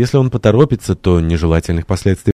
Если он поторопится, то нежелательных последствий